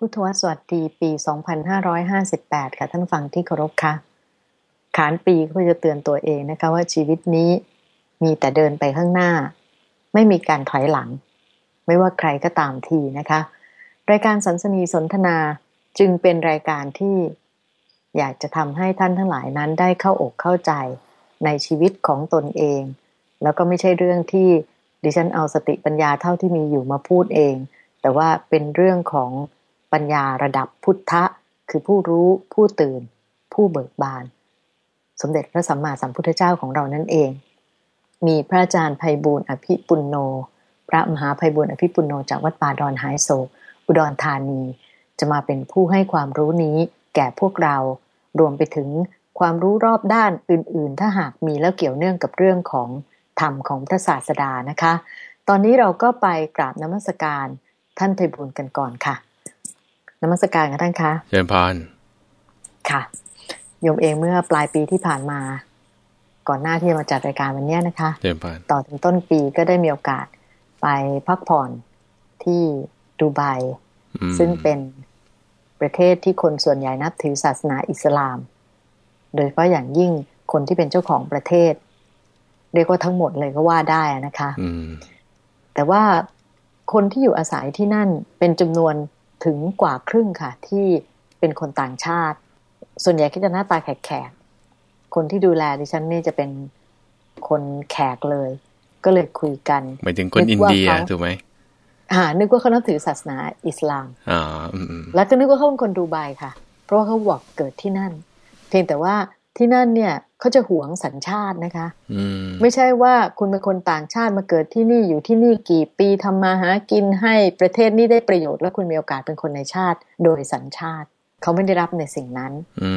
พุทธวสวัสดีปี 2558 ค่ะท่านฟังที่เคารพค่ะ ขานปีก็จะเตือนตัวเองนะคะว่าชีวิตนี้มีแต่เดินไปข้างหน้า ไม่มีการถอยหลัง ไม่ว่าใครก็ตามทีนะคะ รายการสันสนีสนทนาจึงเป็นรายการที่อยากจะทำให้ท่านทั้งหลายนั้นได้เข้าอกเข้าใจในชีวิตของตนเอง แล้วก็ไม่ใช่เรื่องที่ดิฉันเอาสติปัญญาเท่าที่มีอยู่มาพูดเอง แต่ว่าเป็นเรื่องของ ปัญญาระดับพุทธะ คือผู้รู้ผู้ตื่น ผู้เบิกบาน สมเด็จพระสัมมาสัมพุทธเจ้าของเรานั่นเอง มีพระอาจารย์ภัยบูลอภิปุณโน พระมหาภัยบูลอภิปุณโนจากวัดป่าดอนหายโศกอุดรธานี จะมาเป็นผู้ให้ความรู้นี้แก่พวกเรา รวมไปถึงความรู้รอบด้านอื่น ๆ ถ้าหากมีแล้วเกี่ยวเนื่องกับเรื่องของธรรมของพระศาสดานะคะ ตอนนี้เราก็ไปกราบนมัสการท่านไพบุญกันก่อนค่ะ นมัสการกันท่านคะเจริญพรค่ะโยมเองเมื่อปลายปีที่ผ่านมา ก่อนหน้าที่จะมาจัดรายการวันนี้นะคะเจริญพรต่อถึงต้นปีก็ได้มีโอกาสไปพักผ่อนที่ดูไบซึ่งเป็นประเทศที่คนส่วนใหญ่นับถือศาสนาอิสลาม โดยเฉพาะอย่างยิ่งคนที่เป็นเจ้าของประเทศ เรียกว่าทั้งหมดเลยก็ว่าได้นะคะแต่ว่าคนที่อยู่อาศัยที่นั่นเป็นจำนวน ถึงกว่าครึ่งค่ะ ที่เป็นคนต่างชาติ ส่วนใหญ่ก็จะหน้าตาแขกๆคนที่ดูแลดิฉันนี่จะเป็นคนแขกเลย ก็เลยคุยกันหมายถึงคนอินเดียถูกไหมอ่านึกว่าเขานับถือศาสนาอิสลามอ่าแล้วก็นึกว่าเขาเป็นคนดูไบค่ะ เพราะว่าเขาบอกเกิดที่นั่น เพียงแต่ว่าที่นั่นเนี่ย เขาจะหวงสัญชาตินะคะไม่ใช่ว่าคุณเป็นคนต่างชาติมาเกิดที่นี่อยู่ที่นี่กี่ปีทำมาหากินให้ประเทศนี้ได้ประโยชน์ แล้วคุณมีโอกาสเป็นคนในชาติโดยสัญชาติ เขาไม่ได้รับในสิ่งนั้นอื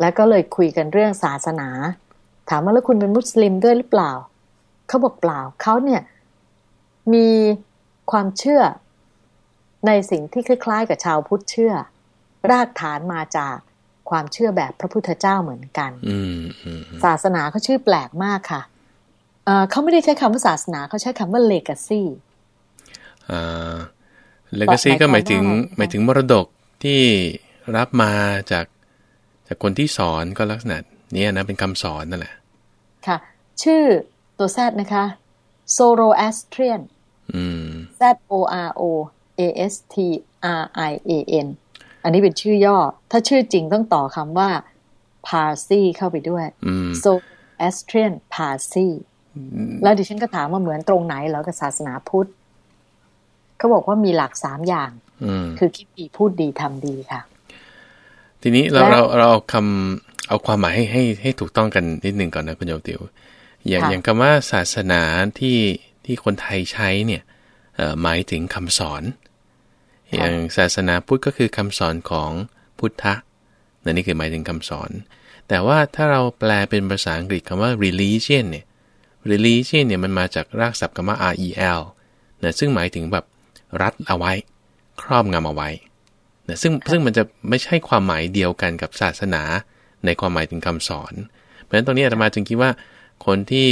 แล้วก็เลยคุยกันเรื่องศาสนา ถามว่าแล้วคุณเป็นมุสลิมด้วยหรือเปล่า เขาบอกเปล่าเขาเนี่ย มีความเชื่อในสิ่งที่คล้ายๆ กับชาวพุทธเชื่อ รากฐานมาจาก ความเชื่อแบบพระพุทธเจ้าเหมือนกันศาสนาเขาชื่อแปลกมากค่ะเขาไม่ได้ใช้คำว่าศาสนาเขาใช้คำว่าเลกาซีเลกาซีก็หมายถึงหมายถึงมรดกที่รับมาจากจากคนที่สอนก็ลักษณะนี้นะเป็นคำสอนนั่นแหละ ค่ะ ชื่อตัวแซดนะคะ Zoroastrian Z O R O A S T R I A N อันนี้เป็นชื่อย่อ ถ้าชื่อจริงต้องต่อคำว่า Parsi เข้าไปด้วย so Astrian Parsi แล้วดิฉันก็ถามว่าเหมือนตรงไหนแล้วกับศาสนาพุทธเขาบอกว่ามีหลักสามอย่างคือคิดดีพูดดีทำดีค่ะ ทีนี้เราเราเราเอาคำเอาความหมายให้ให้ให้ถูกต้องกันนิดหนึ่งก่อนนะคุณโยมติวอย่างอย่างคำว่าศาสนาที่ที่คนไทยใช้เนี่ยหมายถึงคำสอน อย่างศาสนาพุทธก็คือคำสอนของพุทธะนั่นนี่คือหมายถึงคำสอน แต่ว่าถ้าเราแปลเป็นภาษาอังกฤษคำว่า religion เนี่ย religion เนี่ยมันมาจากรากศัพท์คำว่า rel นะซึ่งหมายถึงแบบรัดเอาไว้ ครอบงำเอาไว้นะซึ่งซึ่งมันจะไม่ใช่ความหมายเดียวกันกับศาสนาในความหมายถึงคำสอน เพราะฉะนั้นตรงนี้อาตมาจึงคิดว่าคนที่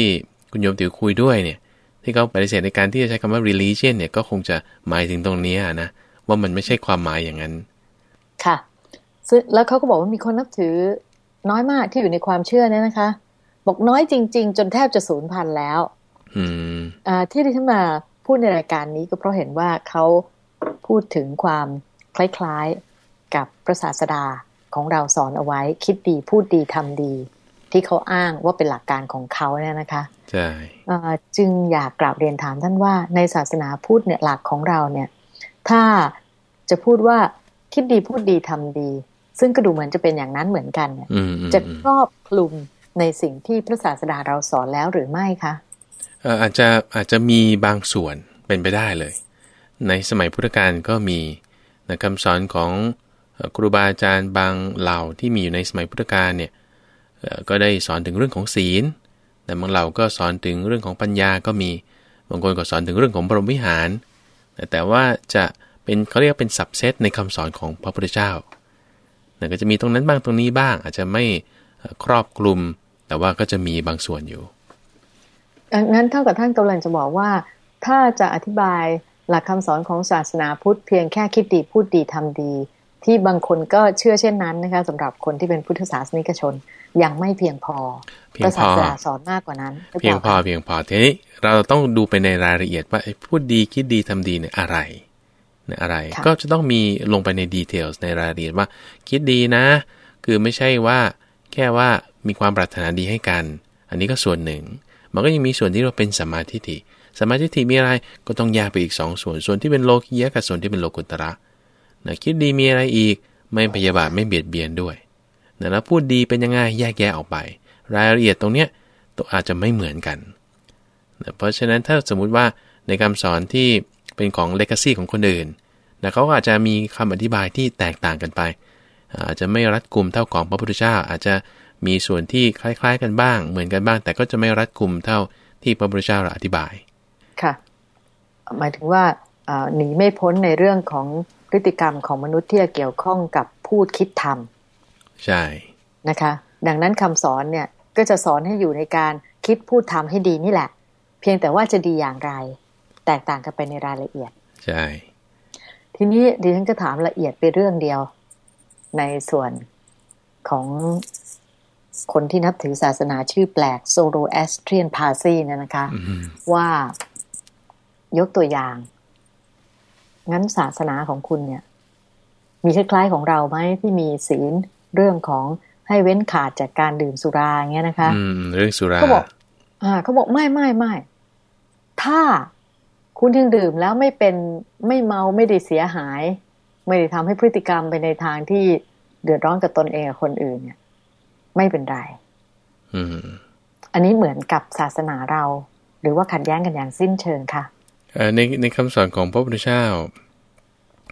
คุณโยมติ๋วคุยด้วยเนี่ย ที่เขาปฏิเสธในการที่จะใช้คำว่า religion เนี่ยก็คงจะหมายถึงตรงนี้นะ ว่ามันไม่ใช่ความหมายอย่างนั้น ค่ะซึ่งแล้วเขาก็บอกว่ามีคนนับถือน้อยมากที่อยู่ในความเชื่อเนี่ยนะคะ บอกน้อยจริง ๆ จนแทบจะสูญพันธุ์แล้วอืมอ่าที่ที่ฉันมาพูดในรายการนี้ก็เพราะเห็นว่าเขาพูดถึงความคล้ายๆกับพระศาสดาของเราสอนเอาไว้ คิดดีพูดดีทำดี ที่เขาอ้างว่าเป็นหลักการของเขาเนี่ยนะคะใช่จึงอยากกราบเรียนถามท่านว่าในศาสนาพุทธเนี่ยหลักของเราเนี่ย ถ้า จะพูดว่าคิดดีพูดดีทำดี ซึ่งก็ดูเหมือนจะเป็นอย่างนั้นเหมือนกันเนี่ยจะครอบคลุมในสิ่งที่พระศาสดาเราสอนแล้วหรือไม่คะอาจจะอาจจะมีบางส่วนเป็นไปได้เลย ในสมัยพุทธกาลก็มีนะคำสอนของครูบาอาจารย์บางเหล่าที่มีอยู่ในสมัยพุทธกาลเนี่ยก็ได้สอนถึงเรื่องของศีล แต่บางเหล่าก็สอนถึงเรื่องของปัญญาก็มี บางคนก็สอนถึงเรื่องของบรมวิหาร แต่ว่าจะ เป็นเขาเรียกเป็นสับเซตในคำสอนของพระพุทธเจ้าก็จะมีตรงนั้นบ้างตรงนี้บ้าง อาจจะไม่ครอบคลุม แต่ว่าก็จะมีบางส่วนอยู่งั้นเท่ากับท่านกำลังจะบอกว่า ถ้าจะอธิบายหลักคำสอนของศาสนาพุทธเพียงแค่คิดดีพูดดีทำดี ที่บางคนก็เชื่อเช่นนั้นนะคะสำหรับคนที่เป็นพุทธศาสนิกชนยังไม่เพียงพอเพียงพอศาสนาสอนมากกว่านั้นหรือเพียงปล่าพอคะเพียงพอทีนี้เราต้องดูไปในรายละเอียดว่าไอ้พูดดีคิดดีทำดีเนี่ยอะไรเนี่ย อะไร ก็จะต้องมีลงไปในดีเทลในรายละเอียดว่า คิดดีนะ คือไม่ใช่ว่าแค่ว่ามีความปรารถนาดีให้กัน อันนี้ก็ส่วนหนึ่ง มันก็ยังมีส่วนที่เราเป็นสัมมาทิฏฐิสัมมาทิฏฐิมีอะไรก็ต้องแยกไปอีกสองส่วน ส่วนที่เป็นโลกียะกับส่วนที่เป็นโลกุตระนะคิดดีมีอะไรอีก ไม่พยาบาทไม่เบียดเบียนด้วยนะแล้วพูดดีเป็นยังไงแยกแยะออกไป รายละเอียดตรงเนี้ยตัวอาจจะไม่เหมือนกันนะเพราะฉะนั้นถ้าสมมุติว่าในคำสอนที่ เป็นของเลก a ซี่ของคนอื่นนะเขาก็อาจจะมีคำอธิบายที่แตกต่างกันไป อาจจะไม่รัดกุมเท่าของพระพุทธเจ้า อาจจะมีส่วนที่คล้าย ๆ กันบ้าง เหมือนกันบ้าง แต่ก็จะไม่รัดกุมเท่าที่พระพุทธเจ้าอธิบาย ค่ะ หมายถึงว่าอ่าหนีไม่พ้นในเรื่องของพฤติกรรมของมนุษย์ที่จะเกี่ยวข้องกับพูดคิดทใช่ำนะคะ ดังนั้นคำสอนเนี่ยก็จะสอนให้อยู่ในการคิดพูดทำให้ดีนี่แหละ เพียงแต่ว่าจะดีอย่างไร แตกต่างกันไปในรายละเอียด ใช่ ทีนี้ดิฉันก็ถามละเอียดไปเรื่องเดียวในส่วนของคนที่นับถือศาสนาชื่อแปลกโซโ o แอสเทรียนพาซีเนี่ยนะคะอืมว่ายกตัวอย่าง งั้นศาสนาของคุณเนี่ย มีคล้ายๆของเราไหมที่มีศีลเรื่องของให้เว้นขาดจากการดื่มสุราอย่างเงี้ยนะคะ อืม เรื่องสุราเขาบอก อ่าเขาบอกไม่ไม่ไม่ถ้า คุณยังดื่มแล้วไม่เป็นไม่เมาไม่ได้เสียหาย ไม่ได้ทำให้พฤติกรรมไปในทางที่เดือดร้อนกับตนเองกับคนอื่นเนี่ย ไม่เป็นไรอืมอันนี้เหมือนกับศาสนาเรา หรือว่าขัดแย้งกันอย่างสิ้นเชิงค่ะเอ่อในในคำสอนของพระพุทธเจ้า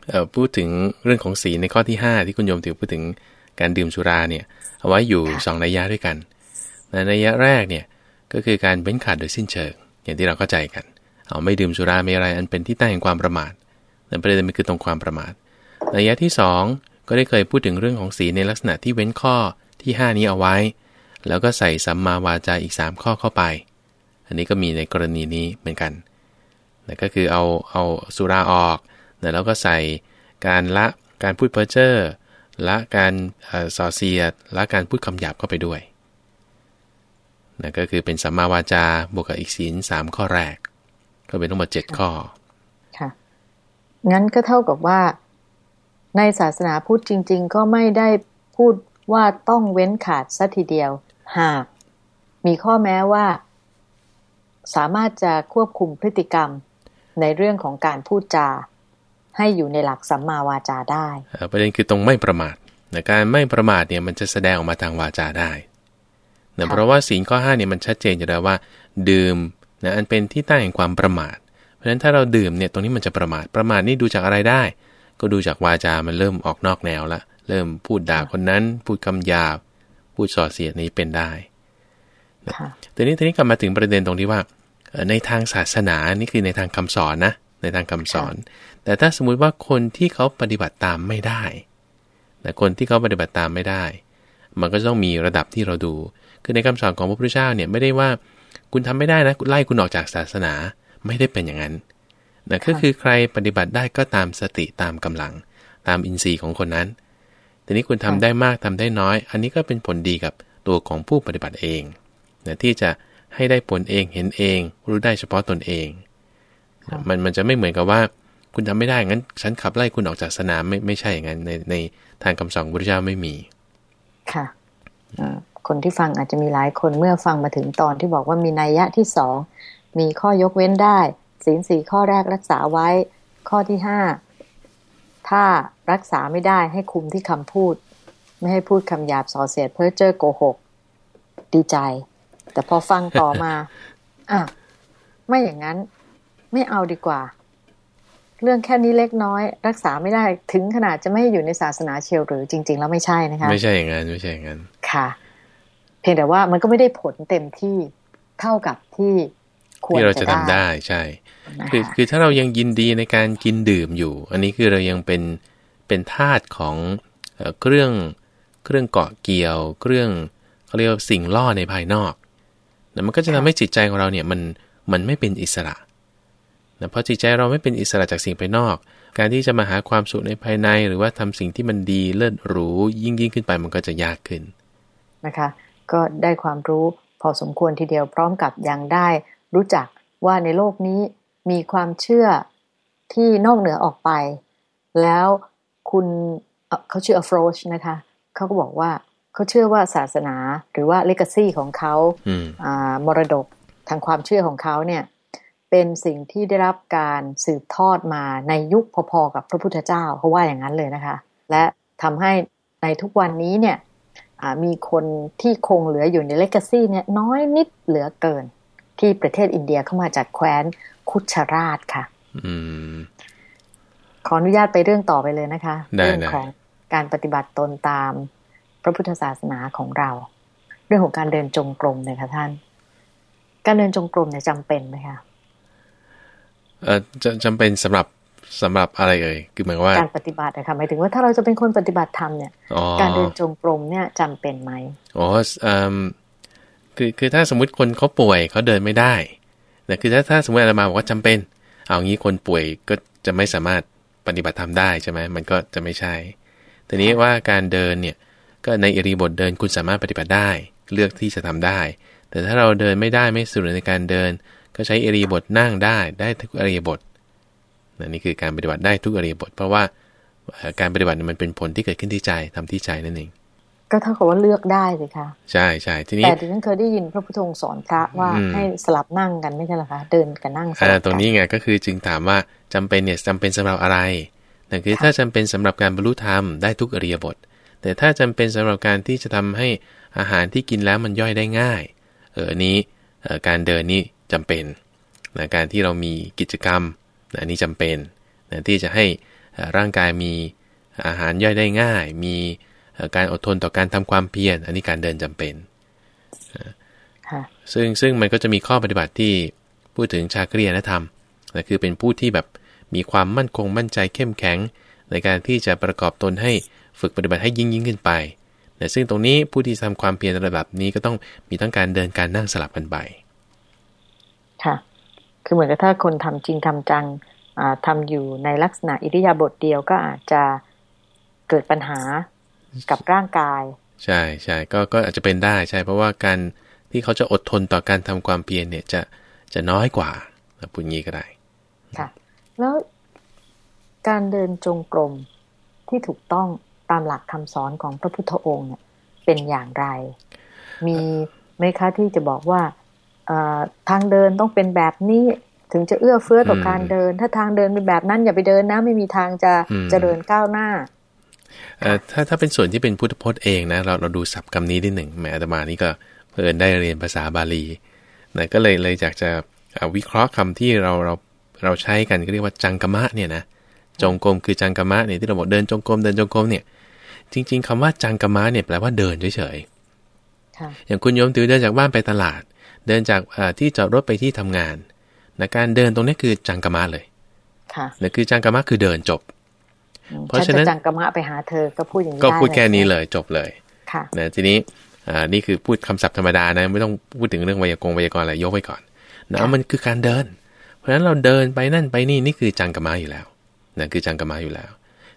เอ่อพูดถึงเรื่องของศีลในข้อที่ 5 ที่คุณโยมถือพูดถึงการดื่มสุราเนี่ย เอาไว้อยู่ค่ะสองนัยยะด้วยกันในนัยยะแรกเนี่ยก็คือการเว้นขาดโดยสิ้นเชิง อย่างที่เราเข้าใจกัน เอาไม่ดื่มสุราไม่อะไรอันเป็นที่ตั้งแห่งความประมาทนั่ประเด็นมันคือตรงความประมาทนัยะที่สองก็ได้เคยพูดถึงเรื่องของศีลในลักษณะที่เว้นข้อที่ 5 นี้เอาไว้ แล้วก็ใส่สัมมาวาจาอีก 3 ข้อเข้าไป อันนี้ก็มีในกรณีนี้เหมือนกันนะก็คือเอาเอาสุราออกนะแล้วก็ใส่การละการพูดเพ้อเจ้อละการส่อเสียดละการพูดคำหยาบเข้าไปด้วยนะก็คือเป็นสัมมาวาจาบวกกับอีกศีลสามข้อแรก ก็เป็นทั้งหมดเจ็ดข้อ ค่ะ งั้นก็เท่ากับว่าในศาสนาพุทธจริง ๆ ก็ไม่ได้พูดว่าต้องเว้นขาดซะทีเดียว หากมีข้อแม้ว่า สามารถจะควบคุมพฤติกรรมในเรื่องของการพูดจา ให้อยู่ในหลักสัมมาวาจาได้เอ่อประเด็นคือตรงไม่ประมาทนะการไม่ประมาทเนี่ยมันจะแสดงออกมาทางวาจาได้นะค่ะเพราะว่าศีลข้อ5เนี่ยมันชัดเจนอยู่แล้วว่า ดื่ม นะอันเป็นที่ตั้งแห่งความประมาท เพราะฉะนั้นถ้าเราดื่มเนี่ยตรงนี้มันจะประมาทประมาทนี่ดูจากอะไรได้ ก็ดูจากวาจา มันเริ่มออกนอกแนวละเริ่มพูดด่าคนนั้น พูดคำหยาบ พูดส่อเสียดนี้เป็นได้ค่ะทีนี้ทีนี้กลับมาถึงประเด็นตรงที่ว่าเอ่อในทางศาสนานี่คือในทางคำสอนนะในทางคำสอน แต่ถ้าสมมุติว่าคนที่เขาปฏิบัติตามไม่ได้แต่คนที่เขาปฏิบัติตามไม่ได้ มันก็ต้องมีระดับที่เราดู คือในคำสอนของพระพุทธเจ้าเนี่ยไม่ได้ว่า คุณทำไม่ได้นะไล่คุณออกจากศาสนาไม่ได้เป็นอย่างนั้นนะก็คือใครปฏิบัติได้ก็ตามสติตามกำลัง ตามอินทรีย์ของคนนั้น ทีนี้คุณทำได้มากทำได้น้อย อันนี้ก็เป็นผลดีกับตัวของผู้ปฏิบัติเองนะที่จะให้ได้ผลเองเห็นเอง รู้ได้เฉพาะตนเองค่ะมันมันจะไม่เหมือนกับว่า คุณทำไม่ได้งั้น ฉันขับไล่คุณออกจากสนามไม่ไม่ใช่อย่างนั้นในในทางคำสอนของพระพุทธเจ้าไม่มี ค่ะเอ่อ คนที่ฟังอาจจะมีหลายคนเมื่อฟังมาถึงตอนที่บอกว่ามีนัยยะที่สองมีข้อยกเว้นได้ศีลสี่ข้อแรกรักษาไว้ ข้อที่ห้าถ้ารักษาไม่ได้ให้คุมที่คำพูด ไม่ให้พูดคำหยาบส่อเสียดเพ้อเจ้อโกหก ดีใจ แต่พอฟังต่อมาอะไม่อย่างนั้น ไม่เอาดีกว่า เรื่องแค่นี้เล็กน้อย รักษาไม่ได้ถึงขนาดจะไม่ให้อยู่ในศาสนาเชียวหรือจริง ๆ แล้วไม่ใช่นะคะ ไม่ใช่อย่างนั้นไม่ใช่อย่างนั้นค่ะเพียงแต่ว่ามันก็ไม่ได้ผลเต็มที่เท่ากับที่ควรที่เราจะจะทำได้ได้ใช่นะคือคะคือถ้าเรายังยินดีในการกินดื่มอยู่ อันนี้คือเรายังเป็นเป็นทาสของเอ่อเครื่องเครื่องเกาะเกี่ยว เครื่องเขาเรียกว่าสิ่งล่อในภายนอกแล้วมันก็จะทำให้จิตใจของเราเนี่ยมันมันไม่เป็นอิสระนะเพราะจิตใจเราไม่เป็นอิสระจากสิ่งภายนอก การที่จะมาหาความสุขในภายใน หรือว่าทำสิ่งที่มันดีเลิศหรูยิ่งยิ่งขึ้นไปมันก็จะยากขึ้นนะคะ ก็ได้ความรู้พอสมควรทีเดียวพร้อมกับยังได้ รู้จักว่าในโลกนี้มีความเชื่อที่นอกเหนือออกไป แล้วคุณเขาชื่ออฟรชนะคะ เขาก็บอกว่าเขาเชื่อว่าศาสนาหรือว่าเลกาซีของเขามรดกทางความเชื่อของเขาเนี่ยเป็นสิ่งที่ได้รับการสืบทอดมาในยุคพอๆกับพระพุทธเจ้าเขาว่าอย่างนั้นเลยนะคะ และทำให้ในทุกวันนี้เนี่ย มีคนที่คงเหลืออยู่ในเลกาซีเนี่ยน้อยนิดเหลือเกิน ที่ประเทศอินเดียเข้ามาจากแคว้นคุชราชค่ะขออนุญาตไปเรื่องต่อไปเลยนะคะ เรื่องของการปฏิบัติตนตามพระพุทธศาสนาของเรา เรื่องของการเดินจงกรมเลยค่ะท่าน การเดินจงกรมเนี่ยจำเป็นไหมคะเออจะจำเป็นสำหรับ สำหรับอะไรเอ่ยคือหมายว่าการปฏิบัตินะคะหมายถึงว่าถ้าเราจะเป็นคนปฏิบัติธรรมเนี่ยการเดินจงกรมเนี่ยจำเป็นไหมอ๋ออืมคือคือถ้าสมมุติคนเขาป่วยเขาเดินไม่ได้แต่คือถ้าถ้าสมมติอาตมาบอกว่าจำเป็น เอางี้คนป่วยก็จะไม่สามารถปฏิบัติธรรมได้ใช่ไหมมันก็จะไม่ใช่ทีนี้ว่าการเดินเนี่ยก็ในอิริบทเดินคุณสามารถปฏิบัติได้ เลือกที่จะทำได้ แต่ถ้าเราเดินไม่ได้ไม่สุดในการเดิน ก็ใช้อิริบทนั่งได้ได้ทุกอิริบท นี่คือการปฏิบัติได้ทุกอิริบท เพราะว่าการปฏิบัติมันเป็นผลที่เกิดขึ้นที่ใจทำที่ใจนั่นเอง ก็เท่ากับว่าเลือกได้เลยค่ะใช่ใช่ทีนี้แต่ที่ฉันเคยได้ยินพระพุทธองค์สอนพระว่าให้สลับนั่งกันไม่ใช่หรอคะเดินกับนั่งสลับกันตรงนี้ไงก็คือจึงถามว่าจำเป็นเนี่ยจำเป็นสำหรับอะไรแต่คือถ้าจำเป็นสำหรับการบรรลุธรรมได้ทุกอริยบท แต่ถ้าจำเป็นสำหรับการที่จะทำให้อาหารที่กินแล้วมันย่อยได้ง่าย เอออันนี้การเดินนี้จำเป็นนะการที่เรามีกิจกรรม อันนี้จำเป็นนะที่จะให้ร่างกายมีอาหารย่อยได้ง่าย มีการอดทนต่อการทำความเพียร อันนี้การเดินจำเป็นซึ่งซึ่งมันก็จะมีข้อปฏิบัติที่พูดถึงชาครียนธรรมนะคือเป็นผู้ที่แบบมีความมั่นคงมั่นใจเข้มแข็ง ในการที่จะประกอบตนให้ฝึกปฏิบัติให้ยิ่งยิ่งขึ้นไปแต่ซึ่งตรงนี้ผู้ที่ทำความเพียรระดับนี้ก็ต้องมีทั้งการเดินการนั่งสลับกันไป ค่ะ คือเหมือนกับถ้าคนทำจริงทำจังทำอยู่ในลักษณะอิริยาบถเดียวก็อาจจะเกิดปัญหากับร่างกาย ใช่ใช่ก็ก็อาจจะเป็นได้ใช่เพราะว่าการที่เขาจะอดทนต่อการทำความเพียรเนี่ยจะจะน้อยกว่าปุญญีก็ได้ค่ะ แล้วการเดินจงกรมที่ถูกต้องตามหลักคำสอนของพระพุทธองค์เนี่ยเป็นอย่างไร มีไหมคะที่จะบอกว่า ทางเดินต้องเป็นแบบนี้ถึงจะเอื้อเฟื้อต่อการเดิน ถ้าทางเดินเป็นแบบนั้นอย่าไปเดินนะไม่มีทางจะจะเดินก้าวหน้าถ้าถ้าเป็นส่วนที่เป็นพุทธพจน์เองนะเราเราดูศัพท์คำนี้ที่หนึ่งแม้อาตมานี่ก็เพิ่นได้เรียนภาษาบาลีนะก็เลยเลยอยากจะวิเคราะห์คำที่เราเราเราใช้กันก็เรียกว่าจังกมะเนี่ยนะจงกรมคือจังกมะเนี่ยที่เราบอกเดินจงกรมเดินจงกรมเนี่ย จริง ๆคำว่าจังกมะเนี่ยแปลว่าเดินเฉยๆอย่างคุณโยมตือเดินจากบ้านไปตลาด เดินจากที่จอดรถไปที่ทำงานนะการเดินตรงนี้คือจังกมะเลย ค่ะนี่คือจังกมะคือเดินจบ เพราะฉะนั้นจังกมะไปหาเธอก็พูดอย่างนี้ก็พูดแค่นี้เลยจบเลย ค่ะนะทีนี้อ่านี่คือพูดคำศัพท์ธรรมดานะไม่ต้องพูดถึงเรื่องไวยากรณ์ไวยากรณ์อะไรยกไว้ก่อนนะมันคือการเดิน เพราะฉะนั้นเราเดินไปนั่นไปนี่นี่คือจังกมะอยู่แล้วนะคือจังกมะอยู่แล้ว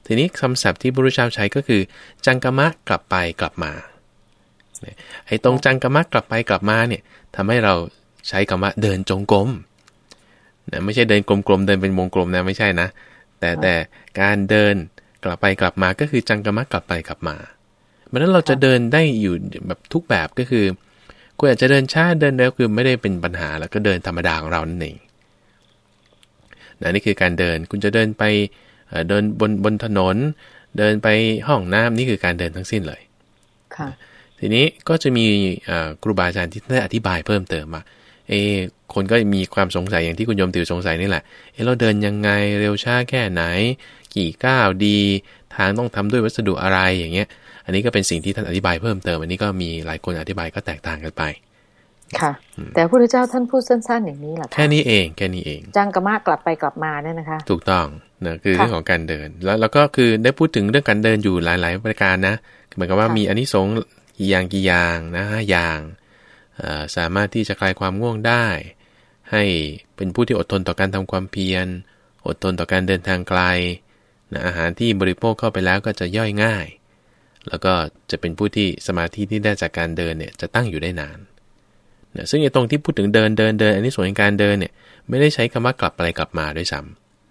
ทีนี้คำศัพท์ที่บุรุษชาวใช้ก็คือ จังกมะกลับไปกลับมา ไอ้ตรงจังกรรมะกลับไปกลับมาเนี่ยทำให้เราใช้คำว่าเดินจงกรมนะไม่ใช่เดินกลมๆเดินเป็นวงกลมนะไม่ใช่นะ แต่แต่การเดินกลับไปกลับมาก็คือจังกรรมะกลับไปกลับมาเพราะนั้นเราจะเดินได้อยู่แบบทุกแบบก็คือคุณอาจจะเดินช้าเดินเร็วคือไม่ได้เป็นปัญหาแล้วก็เดินธรรมดาของเรานั่นเองนะนี่คือการเดินคุณจะเดินไปเดินบนบนถนน เดินไปห้องน้ำนี่คือการเดินทั้งสิ้นเลยค่ะ ทีนี้ก็จะมีครูบาอาจารย์ที่ได้อธิบายเพิ่มเติมมาเอคนก็มีความสงสัยอย่างที่คุณโยมติวสงสัยนี่แหละ เอเราเดินยังไงเร็วช้าแค่ไหน กี่ก้าวดี ทางต้องทำด้วยวัสดุอะไรอย่างเงี้ย อันนี้ก็เป็นสิ่งที่ท่านอธิบายเพิ่มเติม อันนี้ก็มีหลายคนอธิบายก็แตกต่างกันไป ค่ะ แต่พระพุทธเจ้าท่านพูดสั้น ๆ อย่างนี้แหละแค่นี้เองแค่นี้เองจังกรมากลับไปกลับมาเนี่ยนะคะ ถูกต้องนะคือเรื่องของการเดิน แล้วแล้วก็คือได้พูดถึงเรื่องการเดินอยู่หลาย ๆ ประการนะเหมือนกับว่ามีอันนี้สง กี่อย่างกี่อย่างนะห้าอย่างสามารถที่จะคลายความง่วงได้ ให้เป็นผู้ที่อดทนต่อการทำความเพียร อดทนต่อการเดินทางไกลนะอาหารที่บริโภคเข้าไปแล้วก็จะย่อยง่าย แล้วก็จะเป็นผู้ที่สมาธิที่ได้จากการเดินเนี่ยจะตั้งอยู่ได้นานนะซึ่งตรงที่พูดถึงเดินเดินเดิน อันนี้ส่วนในการเดินเนี่ยไม่ได้ใช้คำว่ากลับไปกลับมาด้วยซ้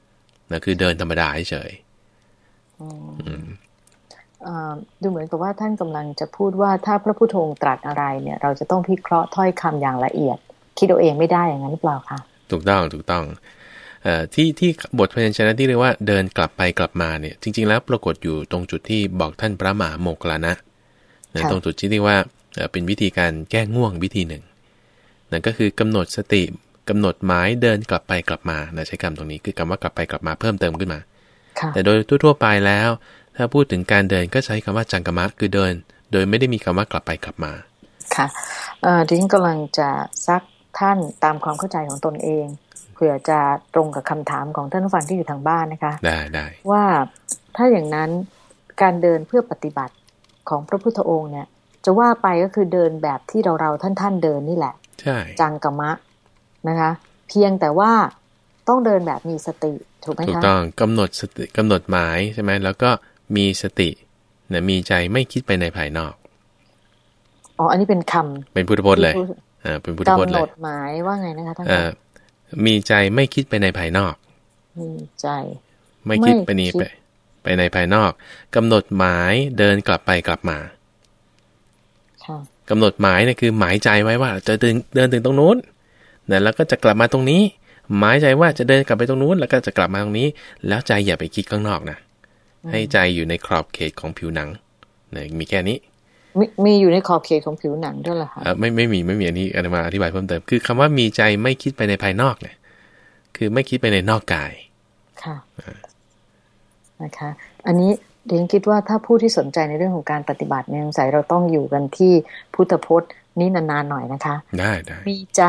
ำนะคือเดินธรรมดาเฉย ดูเหมือนกับว่าท่านกำลังจะพูดว่าถ้าพระพุทโธตรัสอะไรเนี่ย เราจะต้องพิเคราะห์ถ้อยคำอย่างละเอียด คิดเอาเองไม่ได้อย่างนั้นหรือเปล่าคะถูกต้องถูกต้องที่ที่บทพยัญชนะที่เรียกว่าเดินกลับไปกลับมาเนี่ย จริง ๆ แล้วปรากฏอยู่ตรงจุดที่บอกท่านพระมหาโมกลานะตรงจุดที่เรียกว่าเป็นวิธีการแก้ง่วงวิธีหนึ่งนั่นก็คือกำหนดสติกำหนดหมายเดินกลับไปกลับมานะใช้คำตรงนี้คือคำว่ากลับไปกลับมาเพิ่มเติมขึ้นมา แต่โดยทั่วๆไปแล้ว ถ้าพูดถึงการเดินก็ใช้คำว่าจังกรมะคือเดิน โดยไม่ได้มีคำว่ากลับไปกลับมา ค่ะดิฉันกำลังจะซักท่านตามความเข้าใจของตนเองเผื่อจะตรงกับคำถามของท่านผู้ฟังที่อยู่ทางบ้านนะคะ ได้ได้ว่าถ้าอย่างนั้นการเดินเพื่อปฏิบัติของพระพุทธองค์เนี่ย จะว่าไปก็คือเดินแบบที่เราเราท่านท่านเดินนี่แหละใช่จังกรมะนะคะ เพียงแต่ว่าต้องเดินแบบมีสติถูกไหมคะถูกต้องกำหนดสติกำหนดหมายใช่ไหมแล้วก็ มีสติเนี่ยมีใจไม่คิดไปในภายนอก อ๋อ อันนี้เป็นคำเป็นพุทธพจน์เลย อ่า เป็นพุทธพจน์เลยกำหนดหมายว่าไงนะคะท่านมีใจไม่คิดไปในภายนอก มีใจ ไม่คิดไปนี้ไป ไปในภายนอกกำหนดหมายเดินกลับไปกลับมากำหนดหมายเนี่ยคือหมายใจไว้ว่า จะเดินเดินถึงตรงนู้นเนี่ยแล้วก็จะกลับมาตรงนี้ หมายใจว่าจะเดินกลับไปตรงนู้น แล้วก็จะกลับมาตรงนี้ แล้วใจอย่าไปคิดข้างนอกนะ ให้ใจอยู่ในขอบเขตของผิวหนังเนี่ยมีแค่นี้ มีมีอยู่ในขอบเขตของผิวหนังด้วยเหรอคะไม่ไม่มีไม่มีอันนี้อันมาอธิบายเพิ่มเติม คือคำว่ามีใจไม่คิดไปในภายนอกเนี่ย คือไม่คิดไปในนอกกาย ค่ะนะคะ อันนี้เดนคิดว่าถ้าผู้ที่สนใจในเรื่องของการปฏิบัติเนี่ยสงสัยเราต้องอยู่กันที่พุทธพจน์นี้นานๆหน่อยนะคะ ได้ได้มีใจ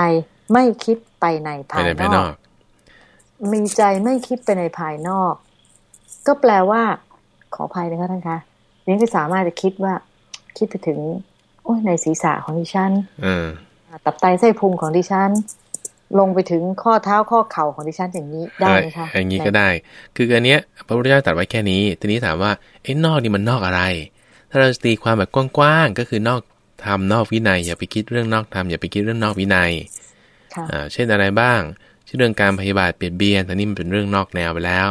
ไม่คิดไปในภายนอก มีใจไม่คิดไปในภายนอก ก็แปลว่า ขออภัยนะคะท่านคะเดนก็สามารถจะคิดว่า คิดไปถึงโอ้ยในศีรษะของดิฉันตับไตไส้พุงของดิฉัน ลงไปถึงข้อเท้าข้อเข่าของดิฉันอย่างนี้ได้ไหมคะอย่างนี้ก็ได้ คืออันเนี้ยพระพุทธเจ้าตรัสไว้แค่นี้ ทีนี้ถามว่าไอ้นอกนี่มันนอกอะไร ถ้าเราตีความแบบกว้างๆก็คือนอกธรรมนอกวินัยอย่าไปคิดเรื่องนอกธรรมอย่าไปคิดเรื่องนอกวินัยอ่าเช่นอะไรบ้างเช่นเรื่องการพยาบาทเปลี่ยนเบียนตอนนี้มันเป็นเรื่องนอกแนวไปแล้ว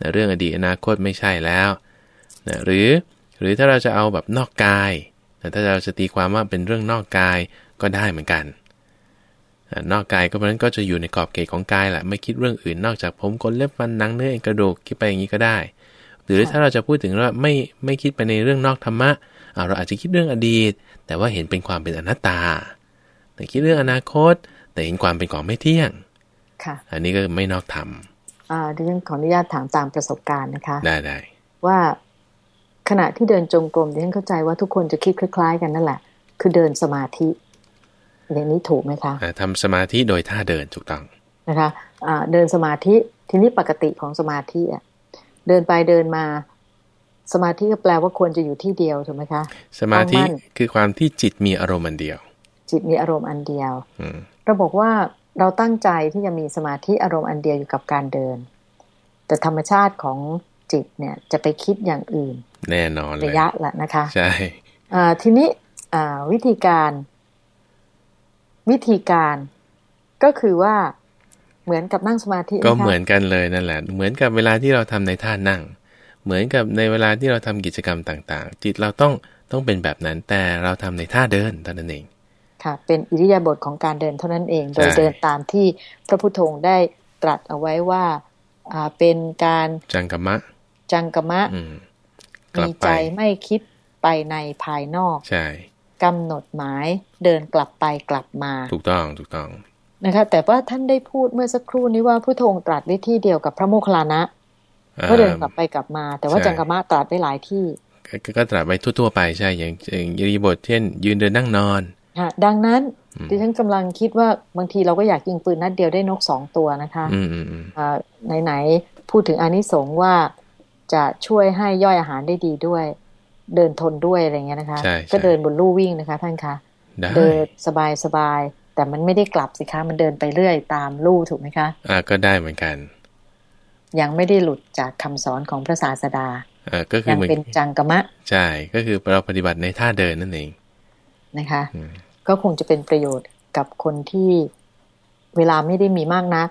นะเรื่องอดีตอนาคตไม่ใช่แล้ว นะหรือหรือถ้าเราจะเอาแบบนอกกายแต่ถ้าเราจะตีความว่าเป็นเรื่องนอกกายก็ได้เหมือนกันนอกกายก็เพราะนั้นก็จะอยู่ในกรอบเกณฑ์ของกายแหละไม่คิดเรื่องอื่นนอกจากผมขนเล็บฟันหนังเนื้อเอ็นกระดูกคิดไปอย่างนี้ก็ได้ หรือถ้าเราจะพูดถึงว่าไม่ไม่คิดไปในเรื่องนอกธรรมะเราอาจจะคิดเรื่องอดีต แต่ว่าเห็นเป็นความเป็นอนัตตา แต่คิดเรื่องอนาคต แต่เห็นความเป็นของไม่เที่ยงค่ะอันนี้ก็ไม่นอกธรรมอ่าดิฉันขออนุญาตถามตามประสบการณ์นะคะ ได้ได้ว่า ขณะที่เดินจงกรมดิฉันเข้าใจว่าทุกคนจะคิดคล้ายๆ กันนั่นแหละ คือเดินสมาธิอย่างนี้ถูกไหมคะทำสมาธิโดยท่าเดินถูกต้องนะคะะเดินสมาธิทีนี้ปกติของสมาธิอะเดินไปเดินมาสมาธิก็แปลว่าควรจะอยู่ที่เดียวถูกไหมคะ สมาธิคือความที่จิตมีอารมณ์อันเดียว จิตมีอารมณ์อันเดียวเราบอกว่าเราตั้งใจที่จะมีสมาธิอารมณ์อันเดียวอยู่กับการเดิน แต่ธรรมชาติของจิตเนี่ยจะไปคิดอย่างอื่น แน่นอนเลยระยะละนะคะ ใช่ทีนี้วิธีการ วิธีการก็คือว่าเหมือนกับนั่งสมาธิก็เหมือนกันเลยนั่นแหละ เหมือนกับเวลาที่เราทำในท่านั่ง เหมือนกับในเวลาที่เราทำกิจกรรมต่างๆ จิตเราต้องต้องเป็นแบบนั้น แต่เราทำในท่าเดินเท่านั้นเองค่ะเป็นอิริยาบถของการเดินเท่านั้นเอง โดยเดินตามที่พระพุทโธได้ตรัสเอาไว้ว่าอ่าเป็นการจังกมะ จังกมะ มีใจไม่คิดไปในภายนอกใช่กำหนดหมายเดินกลับไปกลับมา ถูกต้องถูกต้องนะคะแต่ว่าท่านได้พูดเมื่อสักครู่นี้ว่าผู้ทงตรัสไว้ที่เดียวกับพระโมคคัลลานะก็เดินกลับไปกลับมา แต่ว่าจังกรมะตรัสไว้หลายที่ ก็ตรัสไว้ทั่วๆไปใช่อย่างอย่างยริบทเช่น ยืนเดินนั่งนอนค่ะดังนั้นดิฉันกำลังคิดว่าบางทีเราก็อยากยิงปืนนัดเดียวได้นกสองตัวนะคะอืมอืมไหนๆพูดถึงอานิสงส์ว่า จะช่วยให้ย่อยอาหารได้ดีด้วย เดินทนด้วยอะไรเงี้ยนะคะ ก็เดินบนลู่วิ่งนะคะ ท่านคะเดินสบายสบายแต่มันไม่ได้กลับสิคะมันเดินไปเรื่อยตามลู่ถูกไหมคะ อ่าก็ได้เหมือนกัน ยังไม่ได้หลุดจากคำสอนของพระศาสดาอ่าก็คือยังเหมือนเป็นจังกะมะ ใช่ ก็คือเราปฏิบัติในท่าเดินนั่นเองนะคะอืมก็คงจะเป็นประโยชน์กับคนที่เวลาไม่ได้มีมากนัก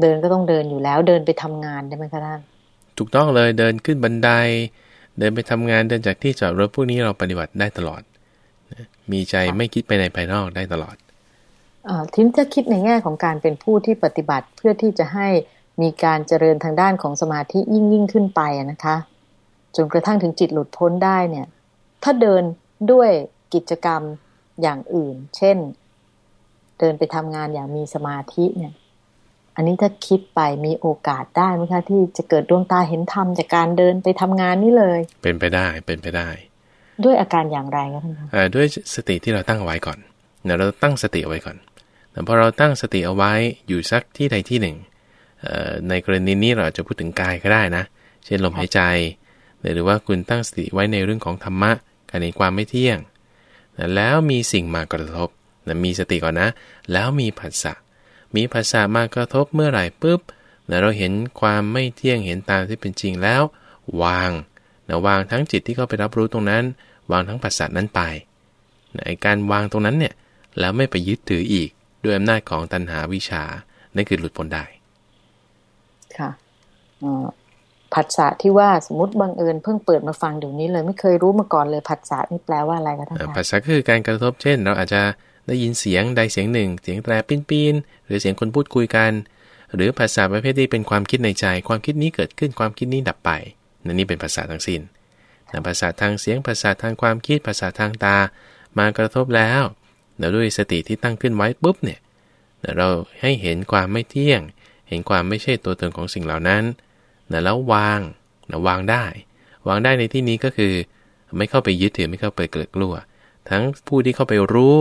เดินก็ต้องเดินอยู่แล้ว เดินไปทำงานได้ไหมคะท่าน ถูกต้องเลยเดินขึ้นบันได เดินไปทำงานเดินจากที่จอดรถพวกนี้เราปฏิบัติได้ตลอดนะมีใจไม่คิดไปในภายนอกได้ตลอดเอ่อทีนี้ถ้าคิดในแง่ของการเป็นผู้ที่ปฏิบัติเพื่อที่จะให้มีการเจริญทางด้านของสมาธิยิ่งยิ่งขึ้นไปอะนะคะ จนกระทั่งถึงจิตหลุดพ้นได้เนี่ย ถ้าเดินด้วยกิจกรรมอย่างอื่น เช่น เดินไปทำงานอย่างมีสมาธิเนี่ย อันนี้ถ้าคิดไปมีโอกาสได้ไหมคะที่จะเกิดดวงตาเห็นธรรมจากการเดินไปทำงานนี่เลย เป็นไปได้เป็นไปได้ ด้วยอาการอย่างไรคะท่านคะอ่าด้วยสติที่เราตั้งเอาไว้ก่อนเดี๋ยวเราตั้งสติเอาไว้ก่อนแต่พอเราตั้งสติเอาไว้อยู่สักที่ใดที่หนึ่งเอ่อในกรณีนี้เราอาจจะพูดถึงกายก็ได้นะ เช่นลมหายใจ หรือว่าคุณตั้งสติไว้ในเรื่องของธรรมะการเห็นความไม่เที่ยงนะแล้วมีสิ่งมากระทบนะมีสติก่อนนะ แล้วมีผัสสะ มีภาษามากระทบเมื่อไหร่ปุ๊บนะเราเห็นความไม่เที่ยงเห็นตามที่เป็นจริงแล้ว วางนะวางทั้งจิตที่เข้าไปรับรู้ตรงนั้น วางทั้งภาษานั้นไปนะไอการวางตรงนั้นเนี่ยแล้วไม่ไปยึดถืออีกด้วยอำนาจของตัณหาวิชานั่นคือหลุดพ้นได้ ค่ะเอ่อผัสสะที่ว่าสมมติบังเอิญเพิ่งเปิดมาฟังเดี๋ยวนี้เลยไม่เคยรู้มาก่อนเลยผัสสะนี่แปลว่าอะไรคะท่านอ่าคะภาษาก็คือการกระทบเช่น เราอาจจะ ได้ยินเสียงใดเสียงหนึ่ง เสียงแตรปิ้นปีนหรือเสียงคนพูดคุยกัน หรือภาษาประเภทที่เป็นความคิดในใจ ความคิดนี้เกิดขึ้นความคิดนี้ดับไปนั่นนี่เป็นภาษาทั้งสิ้นภาษาทางเสียงภาษาทางความคิดภาษาทางตามากระทบแล้วแล้วด้วยสติที่ตั้งขึ้นไว้ปุ๊บเนี่ยเราให้เห็นความไม่เที่ยง เห็นความไม่ใช่ตัวตนของสิ่งเหล่านั้นแล้ววางนะวางได้ วางได้ในที่นี้ก็คือ ไม่เข้าไปยึดถือไม่เข้าไปเกลือกลัว ทั้งผู้ที่เข้าไปรู้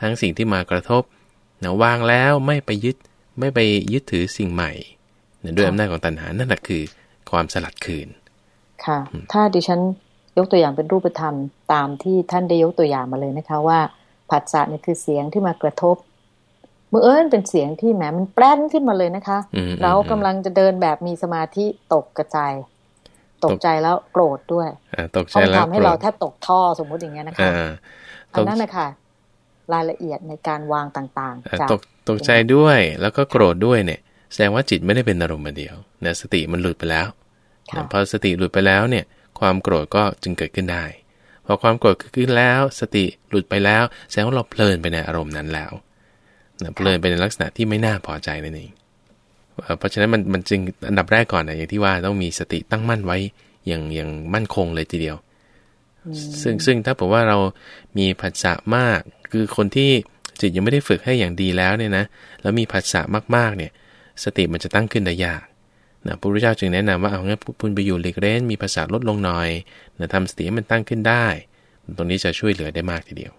ทั้งสิ่งที่มากระทบนะวางแล้วไม่ไปยึดไม่ไปยึดถือสิ่งใหม่นะด้วยอำนาจของตัณหานั่นแหละคือความสลัดคืน ค่ะ ถ้าดิฉันยกตัวอย่างเป็นรูปธรรมตามที่ท่านได้ยกตัวอย่างมาเลยนะคะ ว่าผัสสะเนี่ยคือเสียงที่มากระทบเมื่อเอิญเป็นเสียงที่แหมมันแปรนขึ้นมาเลยนะคะอืมเรากำลังจะเดินแบบมีสมาธิตกกระจายตกใจแล้วโกรธด้วยอ่าตกเพใจราะมันแล้วทำให้เราแทบตกท่อสมมุติอย่างเงี้ยนะคะอ่าอันนั้นนะคะ รายละเอียดในการวางต่างอ่าๆจากตกตกใจด้วยแล้วก็โกรธด้วยเนี่ย แสดงว่าจิตไม่ได้เป็นอารมณ์เดียวนะสติมันหลุดไปแล้วค่ะนะพอสติหลุดไปแล้วเนี่ย ความโกรธก็จึงเกิดขึ้นได้พอความโกรธเกิดขึ้นแล้ว สติหลุดไปแล้ว แสดงว่าเราเพลินไปในอารมณ์นั้นแล้วนะเพลินไปในลักษณะที่ไม่น่าพอใจนั่นเองเอ่อเพราะฉะนั้นมันมันจึงอันดับแรกก่อนนะอย่างที่ว่าต้องมีสติตั้งมั่นไว้อย่างอย่างมั่นคงเลยทีเดียว ซึ่งซึ่งถ้าผมว่าเรามีผัสสะมาก คือคนที่จิตยังไม่ได้ฝึกให้อย่างดีแล้วเนี่ยนะ แล้วมีผัสสะมากๆเนี่ย สติมันจะตั้งขึ้นได้ยากนะพระพุทธเจ้าจึงแนะนำว่าเอางั้นคุณไปอยู่หลีกเล่นมีภาษาลดลงหน่อยนะทำสติให้มันตั้งขึ้นได้ ตรงนี้จะช่วยเหลือได้มากทีเดียว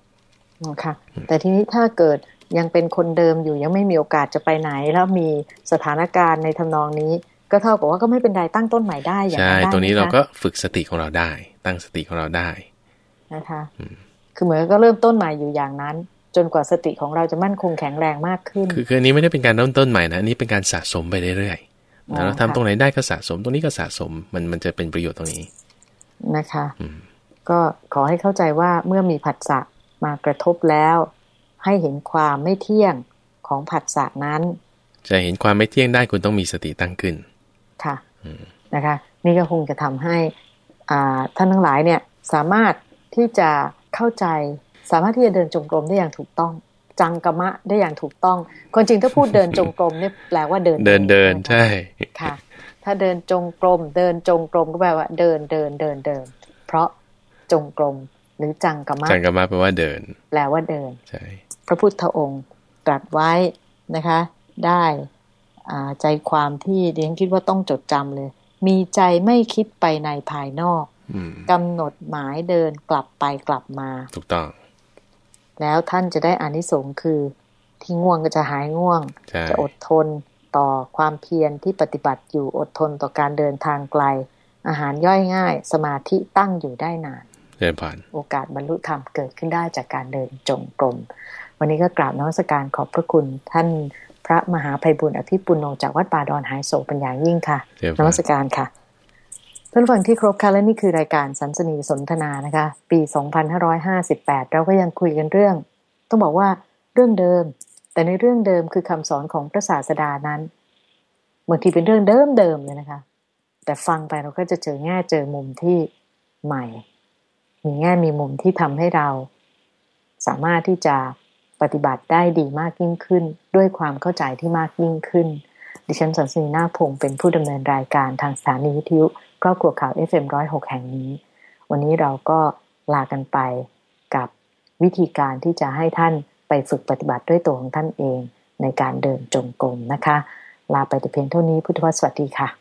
อ๋อค่ะ แต่ทีนี้ถ้าเกิดยังเป็นคนเดิมอยู่ยังไม่มีโอกาสจะไปไหน แล้วมีสถานการณ์ในทำนองนี้ ก็เท่ากับว่าก็ไม่เป็นไรตั้งต้นใหม่ได้อย่างใช่นั้นได้ตรงนี้ไหมเราคะก็ฝึกสติของเราได้ ตั้งสติของเราได้นะคะ คือเหมือนก็เริ่มต้นใหม่อยู่อย่างนั้น จนกว่าสติของเราจะมั่นคงแข็งแรงมากขึ้น คือคืออันนี้ไม่ได้เป็นการเริ่มต้นใหม่นะอันนี้เป็นการสะสมไปเรื่อยอ๋อๆนะเราค่ะทำตรงไหนได้ก็สะสม ตรงนี้ก็สะสมมันมันจะเป็นประโยชน์ตรงนี้นะคะอืมก็ขอให้เข้าใจว่าเมื่อมีผัสสะมากระทบแล้ว ให้เห็นความไม่เที่ยงของผัสสะนั้น จะเห็นความไม่เที่ยงได้คุณต้องมีสติตั้งขึ้น ค่ะนะคะ นี่ก็คงจะทำให้อ่าท่านทั้งหลายเนี่ยสามารถที่จะ เข้าใจ สามารถที่จะเดินจงกรมได้อย่างถูกต้อง จังกะมะได้อย่างถูกต้องคนจริงถ้าพูดเดินจงกรมเนี่ยแปลว่าเดินเดินเดินองใช่ค่ะ ถ้าเดินจงกรม เดินจงกรมก็แปลว่าเดินเดินเดินเดิน เพราะจงกรมหรือจังกะมะจังกรมาแปลว่าเดิน แปลว่าเดินใช่พระพุทธองค์ตรัสไว้นะคะ ได้อ่าใจความที่ดิฉันคิดว่าต้องจดจำเลย มีใจไม่คิดไปในภายนอกอืม กำหนดหมายเดินกลับไปกลับมา ถูกต้อง แล้วท่านจะได้อานิสงส์คือ ที่ง่วงก็จะหายง่วงใช่จะอดทนต่อความเพียรที่ปฏิบัติอยู่อดทนต่อการเดินทางไกล อาหารย่อยง่าย สมาธิตั้งอยู่ได้นานเดินผ่านโอกาสบรรลุธรรมเกิดขึ้นได้จากการเดินจงกรม วันนี้ก็กราบนมัสการขอบพระคุณท่านพระมหาภัยบุญอภิปุโนจากวัดป่าดอนหายโศกเป็นอย่างยิ่งค่ะนมัสการค่ะ ท่านฟังที่ครบค่ะและนี่คือรายการสันสนีสนทนานะคะ ปี 2558 เราก็ยังคุยกันเรื่อง ต้องบอกว่าเรื่องเดิม แต่ในเรื่องเดิมคือคำสอนของพระศาสดานั้นบางทีเป็นเรื่องเดิมเดิมเลยนะคะ แต่ฟังไปเราก็จะเจอแง่เจอมุมที่ใหม่ มีแง่มีมุมที่ทำให้เรา สามารถที่จะปฏิบัติได้ดีมากยิ่งขึ้น ด้วยความเข้าใจที่มากยิ่งขึ้น ดิฉันสันสนีนาพงเป็นผู้ดำเนินรายการทางสถานีวิทยุ ครอบครัวข่าว FM106 แห่งนี้ วันนี้เราก็ลากันไปกับวิธีการที่จะให้ท่านไปฝึกปฏิบัติด้วยตัวของท่านเองในการเดินจงกรมนะคะ ลาไปแต่เพียงเท่านี้พุทธวสวัสดีค่ะ